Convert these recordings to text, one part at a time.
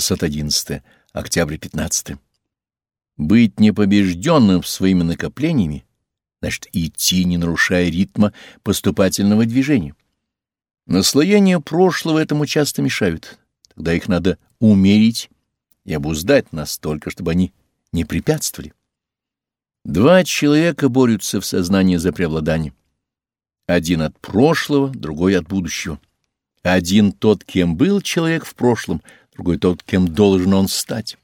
611. Октябрь 15. Быть непобежденным своими накоплениями значит идти, не нарушая ритма поступательного движения. Наслоения прошлого этому часто мешают. Тогда их надо умерить и обуздать настолько, чтобы они не препятствовали. Два человека борются в сознании за преобладание. Один от прошлого, другой от будущего. Один тот, кем был человек в прошлом, другой тот, кем должен он стать.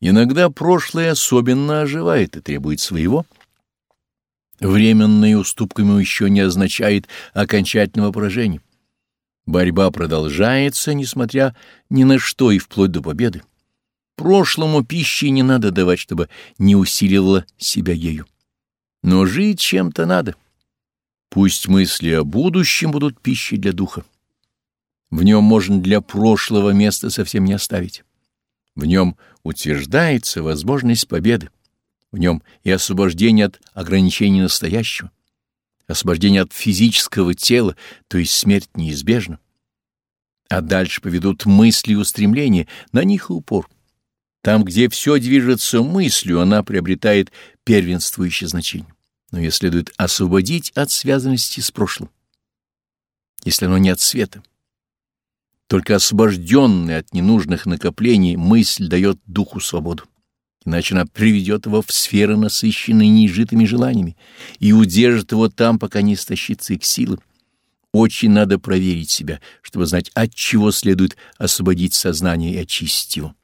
Иногда прошлое особенно оживает и требует своего. Временной уступками еще не означает окончательного поражения. Борьба продолжается, несмотря ни на что и вплоть до победы. Прошлому пищи не надо давать, чтобы не усиливало себя ею. Но жить чем-то надо. Пусть мысли о будущем будут пищей для духа. В нем можно для прошлого места совсем не оставить. В нем утверждается возможность победы. В нем и освобождение от ограничений настоящего, освобождение от физического тела, то есть смерть неизбежна. А дальше поведут мысли и устремления, на них и упор. Там, где все движется мыслью, она приобретает первенствующее значение. Но ее следует освободить от связанности с прошлым, если оно не от света. Только освобожденная от ненужных накоплений мысль дает духу свободу. Иначе она приведет его в сферы, насыщенные неизжитыми желаниями, и удержит его там, пока не истощится их силы. Очень надо проверить себя, чтобы знать, от чего следует освободить сознание и очистить его.